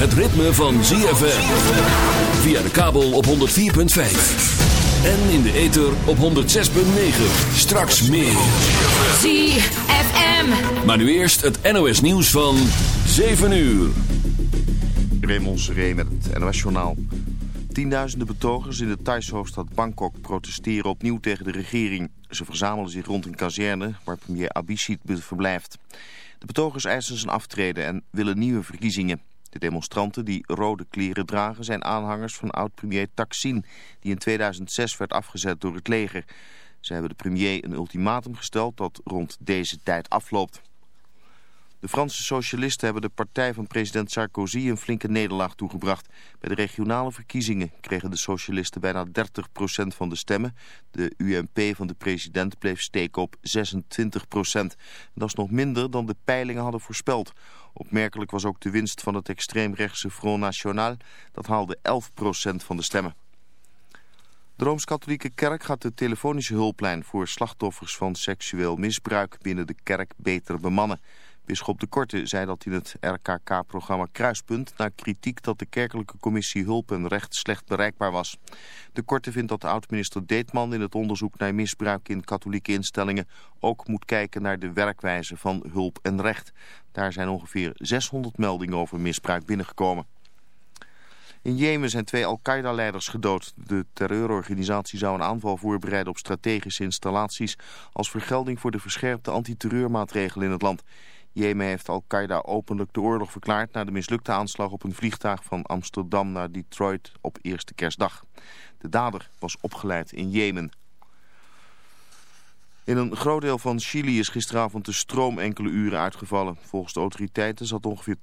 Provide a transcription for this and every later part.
het ritme van ZFM. Via de kabel op 104.5. En in de ether op 106.9. Straks meer. ZFM. Maar nu eerst het NOS nieuws van 7 uur. Raymond Seré met het NOS-journaal. Tienduizenden betogers in de Thaise hoofdstad Bangkok protesteren opnieuw tegen de regering. Ze verzamelen zich rond een kazerne waar premier Abhisit verblijft. De betogers eisen zijn aftreden en willen nieuwe verkiezingen. De demonstranten die rode kleren dragen zijn aanhangers van oud-premier Thaksin... die in 2006 werd afgezet door het leger. Ze hebben de premier een ultimatum gesteld dat rond deze tijd afloopt. De Franse socialisten hebben de partij van president Sarkozy een flinke nederlaag toegebracht. Bij de regionale verkiezingen kregen de socialisten bijna 30% van de stemmen. De UMP van de president bleef steken op 26%. Dat is nog minder dan de peilingen hadden voorspeld. Opmerkelijk was ook de winst van het extreemrechtse Front National. Dat haalde 11% van de stemmen. De Rooms-Katholieke Kerk gaat de telefonische hulplijn voor slachtoffers van seksueel misbruik binnen de kerk beter bemannen. Bisschop de Korte zei dat in het RKK-programma Kruispunt... na kritiek dat de kerkelijke commissie Hulp en Recht slecht bereikbaar was. De Korte vindt dat de oud-minister Deetman in het onderzoek naar misbruik in katholieke instellingen... ook moet kijken naar de werkwijze van Hulp en Recht. Daar zijn ongeveer 600 meldingen over misbruik binnengekomen. In Jemen zijn twee Al-Qaeda-leiders gedood. De terreurorganisatie zou een aanval voorbereiden op strategische installaties... als vergelding voor de verscherpte antiterreurmaatregelen in het land... Jemen heeft Al-Qaeda openlijk de oorlog verklaard... na de mislukte aanslag op een vliegtuig van Amsterdam naar Detroit op eerste kerstdag. De dader was opgeleid in Jemen. In een groot deel van Chili is gisteravond de stroom enkele uren uitgevallen. Volgens de autoriteiten zat ongeveer 80%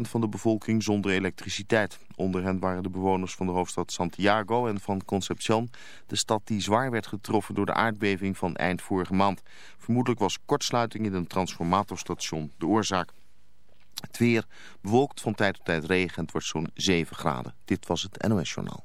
van de bevolking zonder elektriciteit. Onder hen waren de bewoners van de hoofdstad Santiago en van Concepción, de stad die zwaar werd getroffen door de aardbeving van eind vorige maand. Vermoedelijk was kortsluiting in een transformatorstation de oorzaak. Het weer bewolkt van tijd tot tijd regen en het wordt zo'n 7 graden. Dit was het NOS Journaal.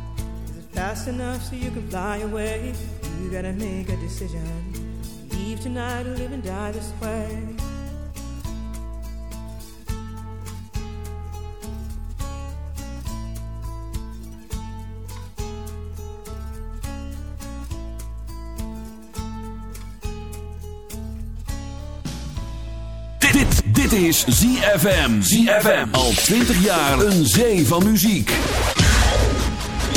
Fast enough so you can fly away? You gotta make a decision. Leave tonight or live and die this way. Dit is ZFM. ZFM. Al 20 jaar een zee van muziek.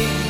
Perché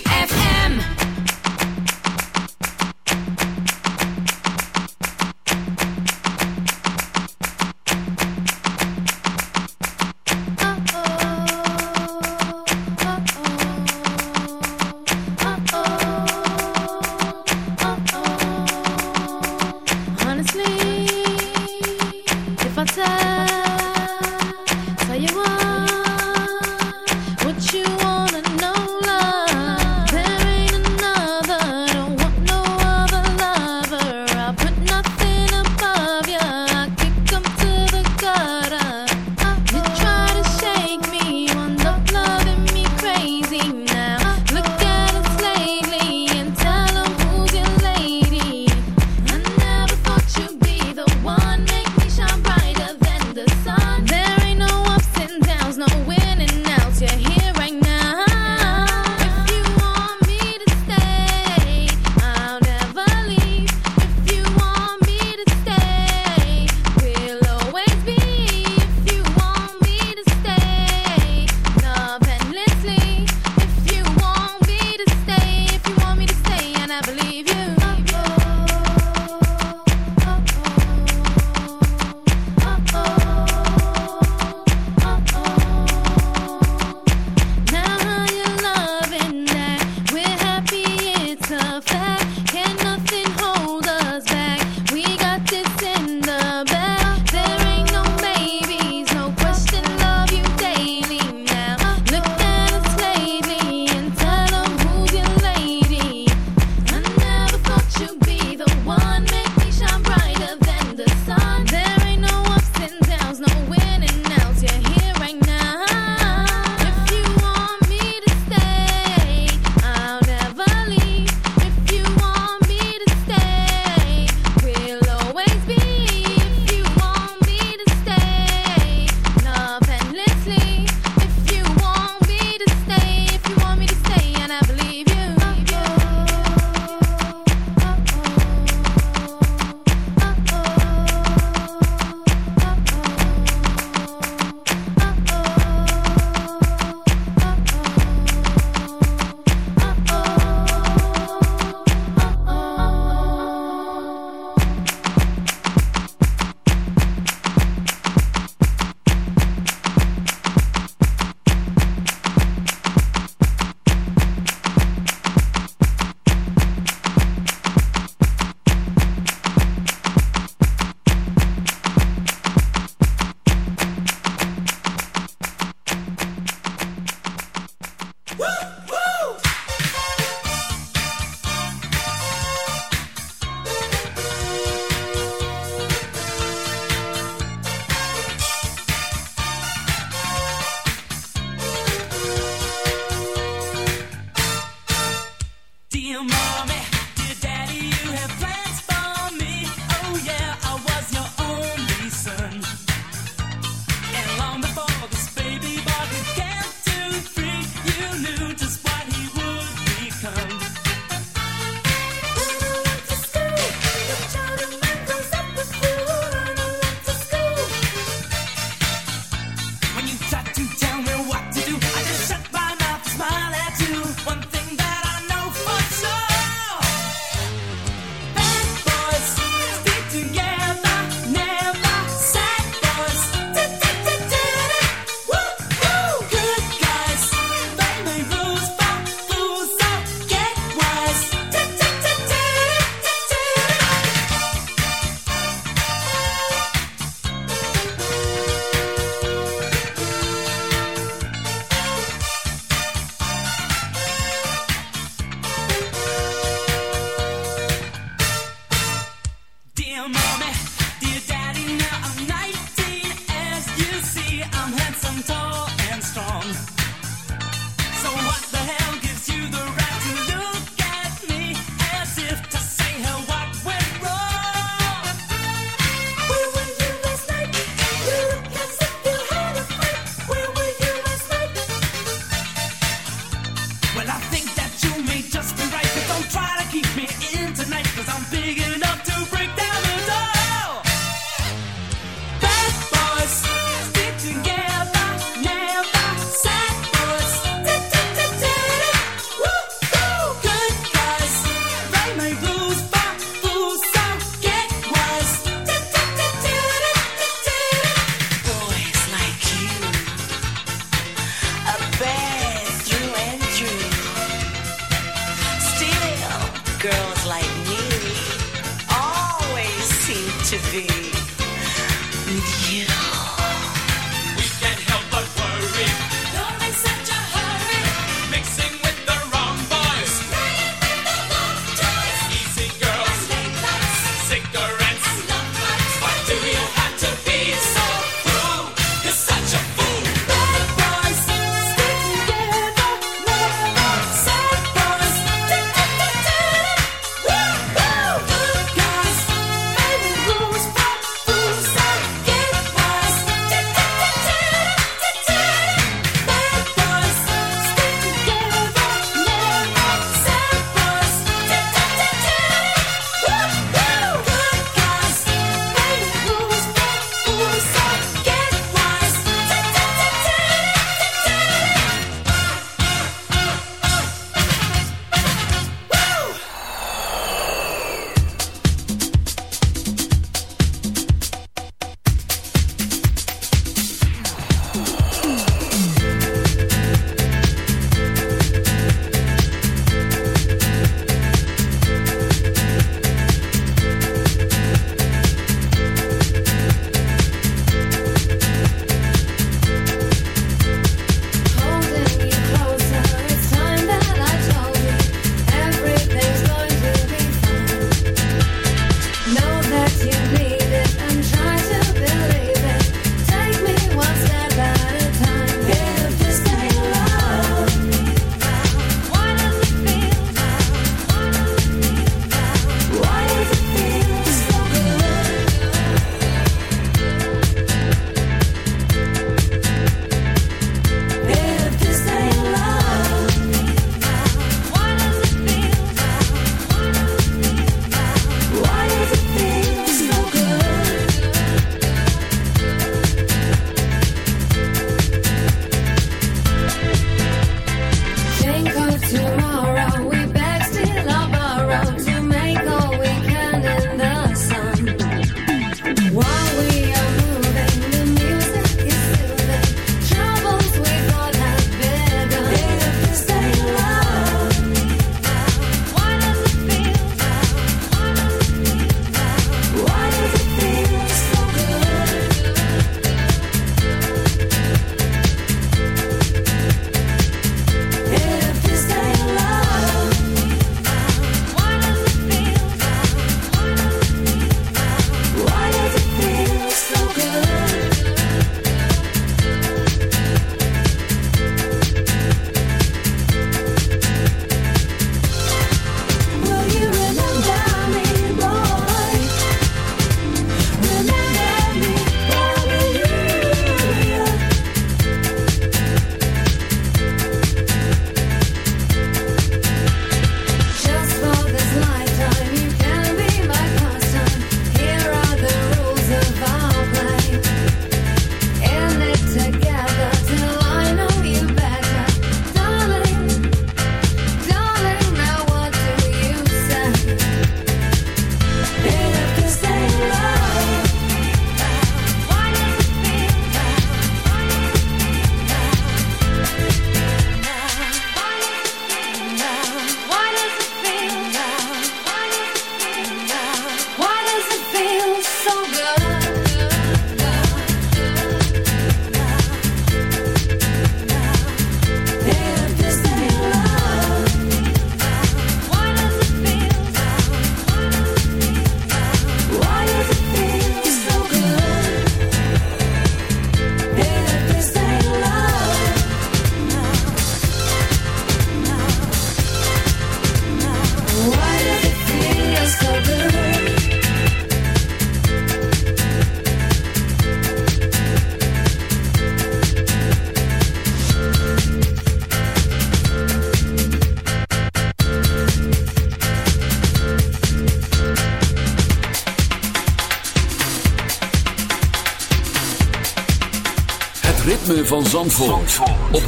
van Zandvoort, op 106.9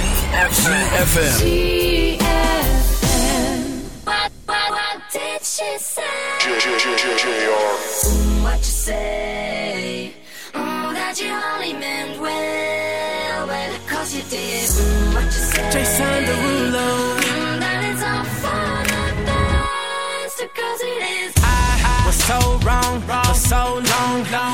CFFM What, what, what did she say? What you say Oh, that you only meant well Well, cause you did What you say Jason Derulo That it's all for the best Cause it is I, I was so wrong, wrong for so long, long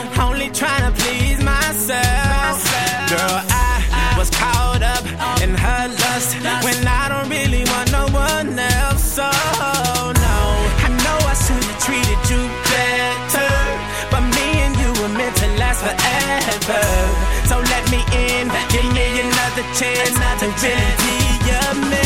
when I don't really want no one else. So no, I know I should have treated you better, but me and you were meant to last forever. So let me in, give me another chance another to really be your man.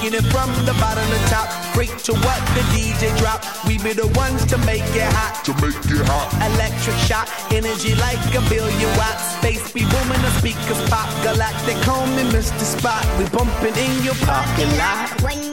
Rock, shaking it from the bottom to top. Freak to what the DJ drop. We be the ones to make it hot. To make it hot. Electric shock, energy like a billion watts. Space be booming, the speakers pop. Galactic, call me Mr. Spot. We bumping in your parking lot.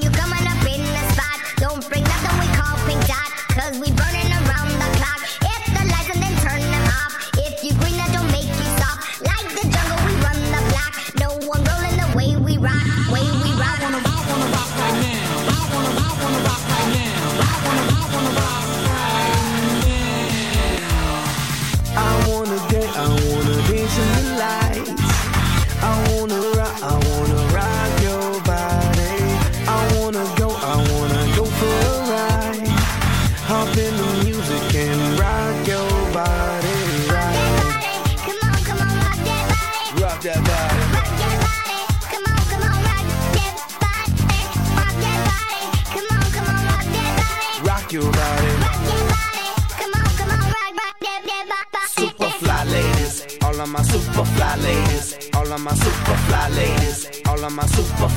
Super fly ladies, all of my super fly ladies, all of my super,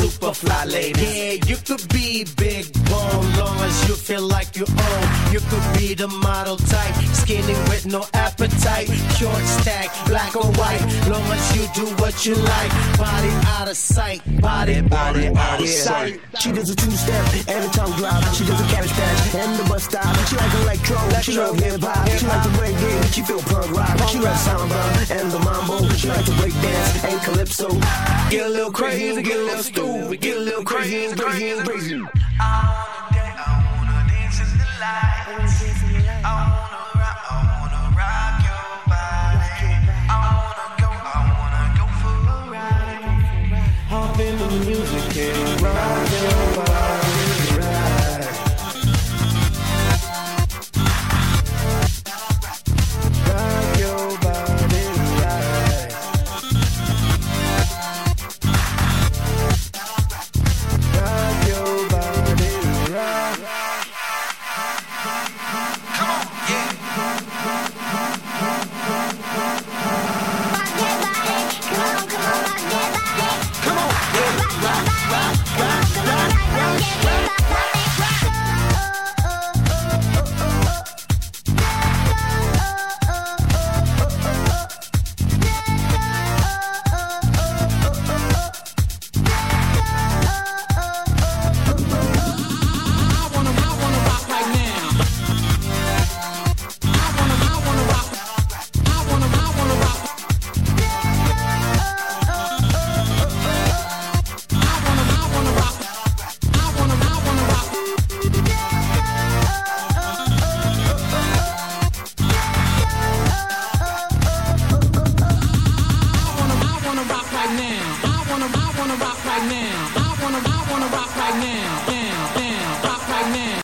super fly ladies. Yeah, you could be big long as you feel like you own. You could be the model type, skinny with no appetite. Short stack, black or white, long as you do what you like. Body out of sight, body, body out of sight. She does a two-step and a tongue drop. She does a cabbage patch and the bus stop. She like electro, she love hip hop. She likes like the reggae, she feel punk rock. She like samba and the mambo. She like to break dance and calypso. Get a little crazy, get a little stupid, get a little crazy, crazy, crazy. I wanna dance,